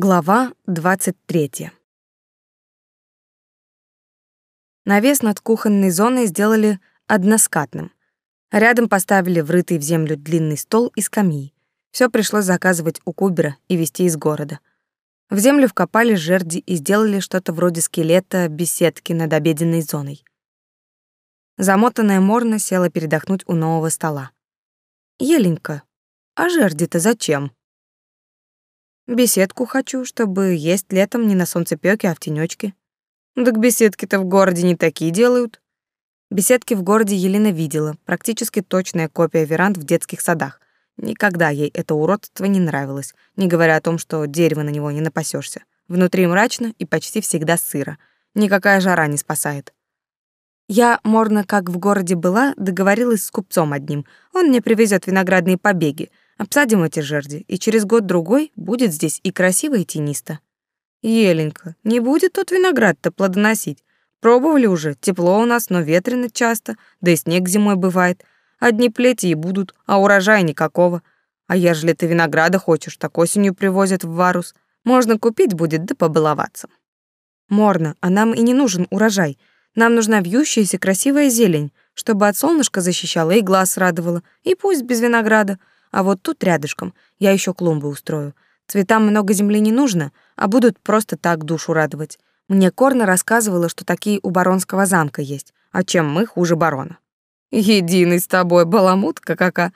Глава 23. Навес над кухонной зоной сделали односкатным. Рядом поставили врытый в землю длинный стол и скамьи. Все пришлось заказывать у Кубера и везти из города. В землю вкопали жерди и сделали что-то вроде скелета беседки над обеденной зоной. Замотанная Морна села передохнуть у нового стола. «Еленька, а жерди-то зачем?» Беседку хочу, чтобы есть летом не на солнцепёке, а в тенёчке. Так беседки-то в городе не такие делают. Беседки в городе Елена видела, практически точная копия веранд в детских садах. Никогда ей это уродство не нравилось, не говоря о том, что дерево на него не напасешься. Внутри мрачно и почти всегда сыро. Никакая жара не спасает. Я, морно как в городе была, договорилась с купцом одним. Он мне привезет виноградные побеги — Обсадим эти жерди, и через год-другой будет здесь и красиво, и тенисто. Еленька, не будет тут виноград-то плодоносить. Пробовали уже, тепло у нас, но ветрено часто, да и снег зимой бывает. Одни плети и будут, а урожая никакого. А ежели ты винограда хочешь, так осенью привозят в Варус. Можно купить будет, да побаловаться. Морно, а нам и не нужен урожай. Нам нужна вьющаяся красивая зелень, чтобы от солнышка защищала и глаз радовала, и пусть без винограда — а вот тут рядышком я еще клумбы устрою. Цветам много земли не нужно, а будут просто так душу радовать. Мне Корна рассказывала, что такие у баронского замка есть, а чем мы хуже барона. Единый с тобой баламутка кака.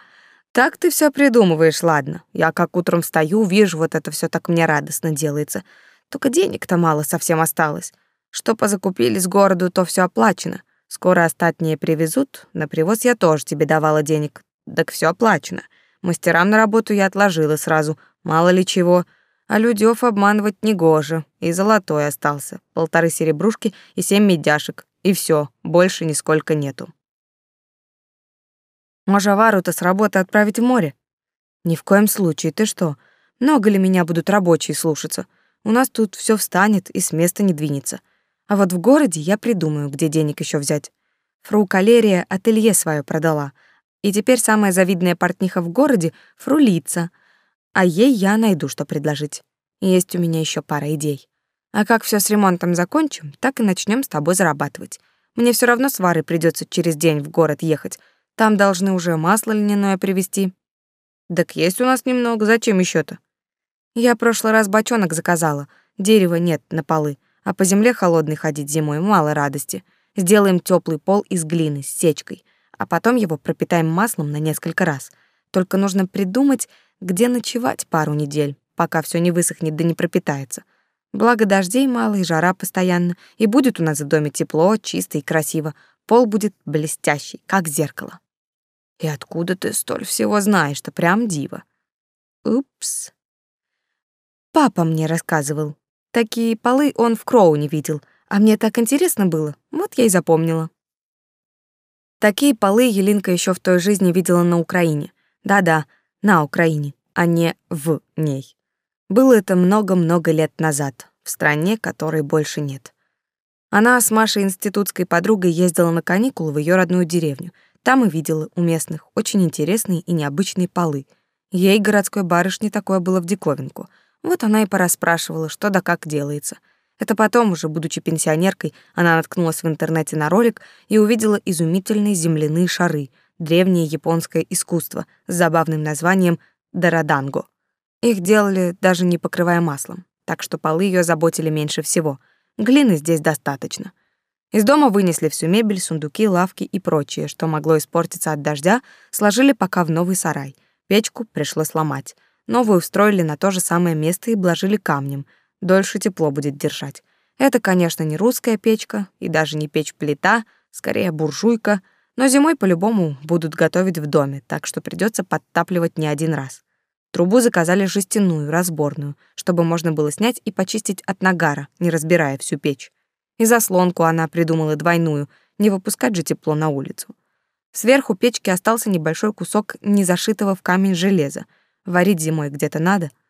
Так ты все придумываешь, ладно. Я как утром встаю, вижу, вот это все так мне радостно делается. Только денег-то мало совсем осталось. Что позакупили с городу, то все оплачено. Скоро остатнее привезут, на привоз я тоже тебе давала денег. Так все оплачено. Мастерам на работу я отложила сразу, мало ли чего. А людёв обманывать негоже. И золотой остался. Полторы серебрушки и семь медяшек. И всё, больше нисколько нету. Можавару-то с работы отправить в море? Ни в коем случае, ты что? Много ли меня будут рабочие слушаться? У нас тут всё встанет и с места не двинется. А вот в городе я придумаю, где денег ещё взять. Фру Калерия ателье своё продала — и теперь самая завидная портниха в городе — Фрулица. А ей я найду, что предложить. Есть у меня еще пара идей. А как все с ремонтом закончим, так и начнем с тобой зарабатывать. Мне все равно с Варой придется через день в город ехать. Там должны уже масло льняное привезти. Так есть у нас немного, зачем еще то Я прошлый раз бочонок заказала. Дерева нет на полы, а по земле холодной ходить зимой мало радости. Сделаем теплый пол из глины с сечкой а потом его пропитаем маслом на несколько раз. Только нужно придумать, где ночевать пару недель, пока все не высохнет да не пропитается. Благо дождей мало и жара постоянно, и будет у нас в доме тепло, чисто и красиво. Пол будет блестящий, как зеркало. И откуда ты столь всего знаешь, что прям диво? Упс. Папа мне рассказывал. Такие полы он в Кроу не видел, а мне так интересно было, вот я и запомнила. Такие полы Елинка еще в той жизни видела на Украине. Да-да, на Украине, а не в ней. Было это много-много лет назад, в стране, которой больше нет. Она с Машей институтской подругой ездила на каникулы в ее родную деревню. Там и видела у местных очень интересные и необычные полы. Ей, городской барышне, такое было в диковинку. Вот она и порасспрашивала, что да как делается — это потом, уже будучи пенсионеркой, она наткнулась в интернете на ролик и увидела изумительные земляные шары, древнее японское искусство с забавным названием «Дораданго». Их делали даже не покрывая маслом, так что полы ее заботили меньше всего. Глины здесь достаточно. Из дома вынесли всю мебель, сундуки, лавки и прочее, что могло испортиться от дождя, сложили пока в новый сарай. Печку пришлось ломать. Новую устроили на то же самое место и обложили камнем — дольше тепло будет держать. Это, конечно, не русская печка и даже не печь-плита, скорее буржуйка, но зимой по-любому будут готовить в доме, так что придется подтапливать не один раз. Трубу заказали жестяную, разборную, чтобы можно было снять и почистить от нагара, не разбирая всю печь. И заслонку она придумала двойную, не выпускать же тепло на улицу. Сверху печки остался небольшой кусок незашитого в камень железа. Варить зимой где-то надо —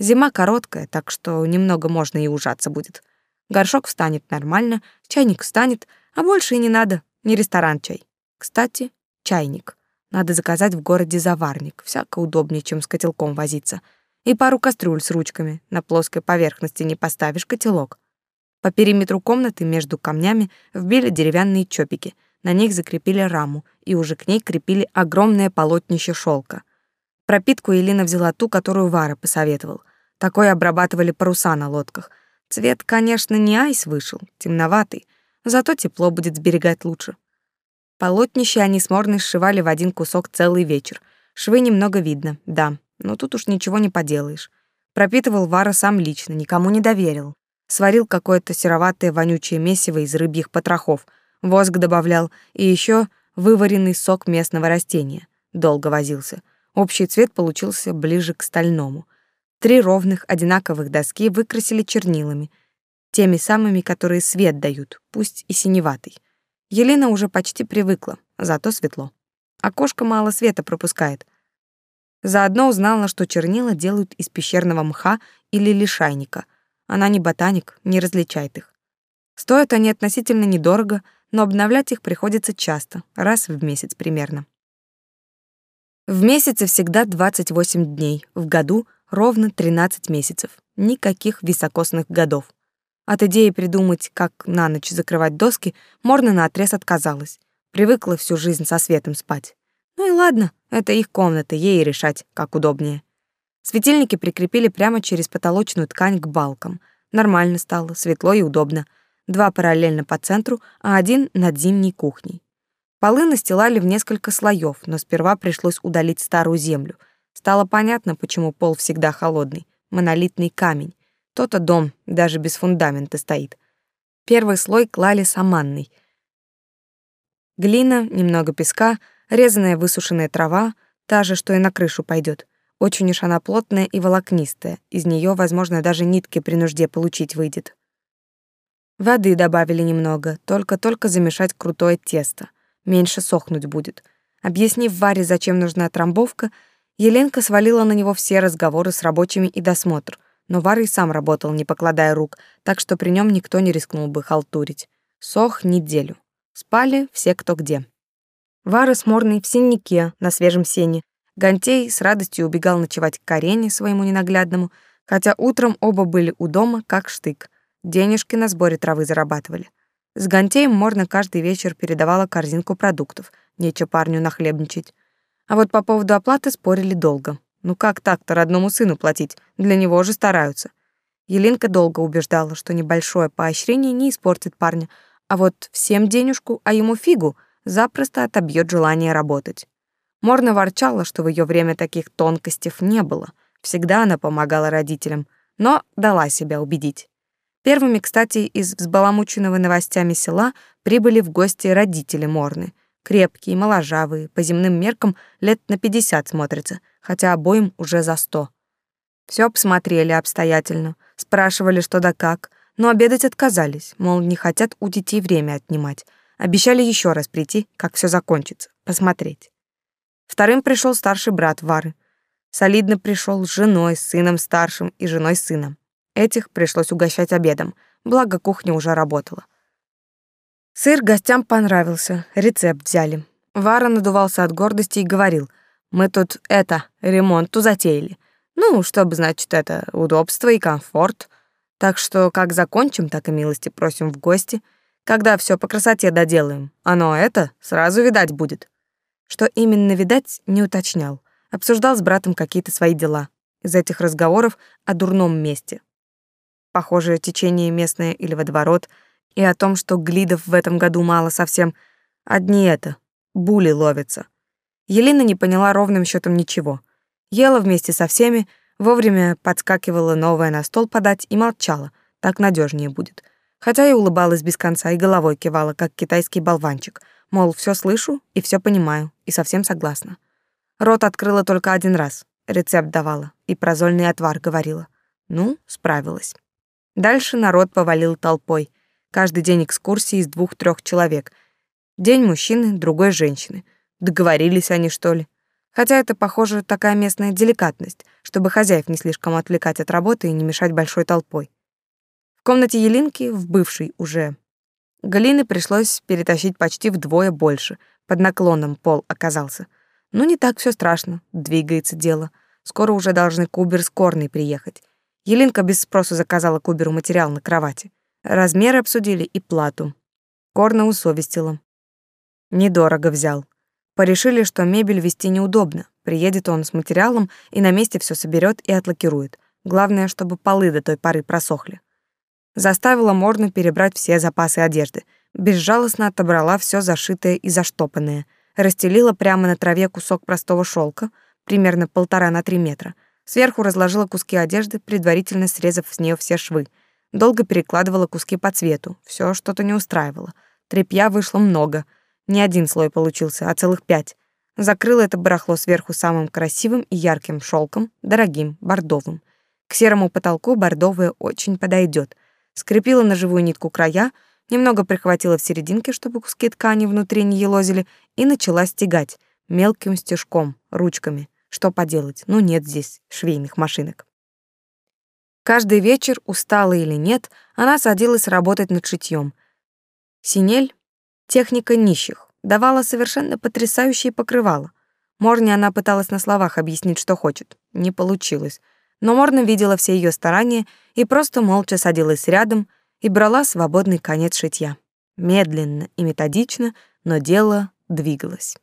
Зима короткая, так что немного можно и ужаться будет. Горшок встанет нормально, чайник встанет, а больше и не надо, не ресторан чай. Кстати, чайник. Надо заказать в городе заварник, всяко удобнее, чем с котелком возиться. и пару кастрюль с ручками. На плоской поверхности не поставишь котелок. По периметру комнаты между камнями вбили деревянные чопики. На них закрепили раму, и уже к ней крепили огромное полотнище шелка. Пропитку Елена взяла ту, которую Вара посоветовал. Такой обрабатывали паруса на лодках. Цвет, конечно, не айс вышел, темноватый, зато тепло будет сберегать лучше. Полотнище они с Морной сшивали в один кусок целый вечер. Швы немного видно, да, но тут уж ничего не поделаешь. Пропитывал Вара сам лично, никому не доверил. Сварил какое-то сероватое вонючее месиво из рыбьих потрохов, воск добавлял и еще вываренный сок местного растения. Долго возился. Общий цвет получился ближе к стальному. Три ровных одинаковых доски выкрасили чернилами, теми самыми, которые свет дают, пусть и синеватый. Елена уже почти привыкла, зато светло. Окошко мало света пропускает. Заодно узнала, что чернила делают из пещерного мха или лишайника. Она не ботаник, не различает их. Стоят они относительно недорого, но обновлять их приходится часто, раз в месяц примерно. В месяце всегда 28 дней, в году ровно 13 месяцев. Никаких високосных годов. От идеи придумать, как на ночь закрывать доски, Морна наотрез отказалась. Привыкла всю жизнь со светом спать. Ну и ладно, это их комната, ей решать, как удобнее. Светильники прикрепили прямо через потолочную ткань к балкам. Нормально стало, светло и удобно. Два параллельно по центру, а один над зимней кухней. Полы настилали в несколько слоев, но сперва пришлось удалить старую землю. Стало понятно, почему пол всегда холодный. Монолитный камень. То-то дом даже без фундамента стоит. Первый слой клали саманной. Глина, немного песка, резаная высушенная трава, та же, что и на крышу пойдет. Очень уж она плотная и волокнистая, из нее, возможно, даже нитки при нужде получить выйдет. Воды добавили немного, только-только замешать крутое тесто. Меньше сохнуть будет. Объяснив Варе, зачем нужна трамбовка, Еленка свалила на него все разговоры с рабочими и досмотр, но Вара сам работал, не покладая рук, так что при нем никто не рискнул бы халтурить. Сох неделю. Спали все кто где. Вара с Морной в синнике на свежем сене, Гантей с радостью убегал ночевать к Карене, своему ненаглядному, хотя утром оба были у дома, как штык. Денежки на сборе травы зарабатывали. С Гантеем Морна каждый вечер передавала корзинку продуктов, нечего парню нахлебничать. А вот по поводу оплаты спорили долго. Ну как так-то родному сыну платить? Для него же стараются. Еленка долго убеждала, что небольшое поощрение не испортит парня, а вот всем денежку, а ему фигу, запросто отобьет желание работать. Морна ворчала, что в ее время таких тонкостей не было. Всегда она помогала родителям, но дала себя убедить. Первыми, кстати, из взбаламученного новостями села прибыли в гости родители Морны. Крепкие, моложавые, по земным меркам лет на пятьдесят смотрятся, хотя обоим уже за сто. Все обсмотрели обстоятельно, спрашивали, что да как, но обедать отказались, мол, не хотят у детей время отнимать. Обещали еще раз прийти, как все закончится, посмотреть. Вторым пришел старший брат Вары. Солидно пришел с женой, с сыном старшим и женой сыном. Этих пришлось угощать обедом, благо кухня уже работала. Сыр гостям понравился, рецепт взяли. Вара надувался от гордости и говорил, «Мы тут это, ремонту затеяли. Ну, чтобы, значит, это удобство и комфорт. Так что как закончим, так и милости просим в гости. Когда все по красоте доделаем, оно это сразу видать будет». Что именно видать, не уточнял. Обсуждал с братом какие-то свои дела. Из этих разговоров о дурном месте. Похожее течение местное или водоворот, и о том, что глидов в этом году мало совсем. Одни это, були ловятся. Елена не поняла ровным счетом ничего. Ела вместе со всеми, вовремя подскакивала новое на стол подать и молчала. Так надежнее будет. Хотя и улыбалась без конца, и головой кивала, как китайский болванчик — Мол, все слышу и все понимаю, и совсем согласна. Рот открыла только один раз, рецепт давала, и прозольный отвар говорила. Ну, справилась. Дальше народ повалил толпой. Каждый день экскурсии из двух-трех человек. День мужчины, другой женщины. Договорились они, что ли? Хотя это, похоже, такая местная деликатность, чтобы хозяев не слишком отвлекать от работы и не мешать большой толпой. В комнате Елинки, в бывшей уже Галины пришлось перетащить почти вдвое больше. Под наклоном пол оказался. Ну, не так все страшно, двигается дело. Скоро уже должны Кубер с Корной приехать. Елинка без спросу заказала Куберу материал на кровати. Размеры обсудили и плату. Корна усовестила. Недорого взял. Порешили, что мебель вести неудобно. Приедет он с материалом и на месте все соберет и отлакирует. Главное, чтобы полы до той поры просохли. Заставила Морну перебрать все запасы одежды. Безжалостно отобрала все зашитое и заштопанное. Расстелила прямо на траве кусок простого шелка, примерно полтора на три метра. Сверху разложила куски одежды, предварительно срезав с нее все швы. Долго перекладывала куски по цвету. Все что-то не устраивало. Тряпья вышло много. Не один слой получился, а целых пять. Закрыла это барахло сверху самым красивым и ярким шелком, дорогим, бордовым. К серому потолку бордовое очень подойдет скрепила на живую нитку края, немного прихватила в серединке, чтобы куски ткани внутри не елозили, и начала стегать мелким стежком, ручками. Что поделать, ну нет здесь швейных машинок. Каждый вечер, устала или нет, она садилась работать над шитьем. Синель — техника нищих, давала совершенно потрясающие покрывала. Морне она пыталась на словах объяснить, что хочет. Не получилось но Морна видела все ее старания и просто молча садилась рядом и брала свободный конец шитья. Медленно и методично, но дело двигалось.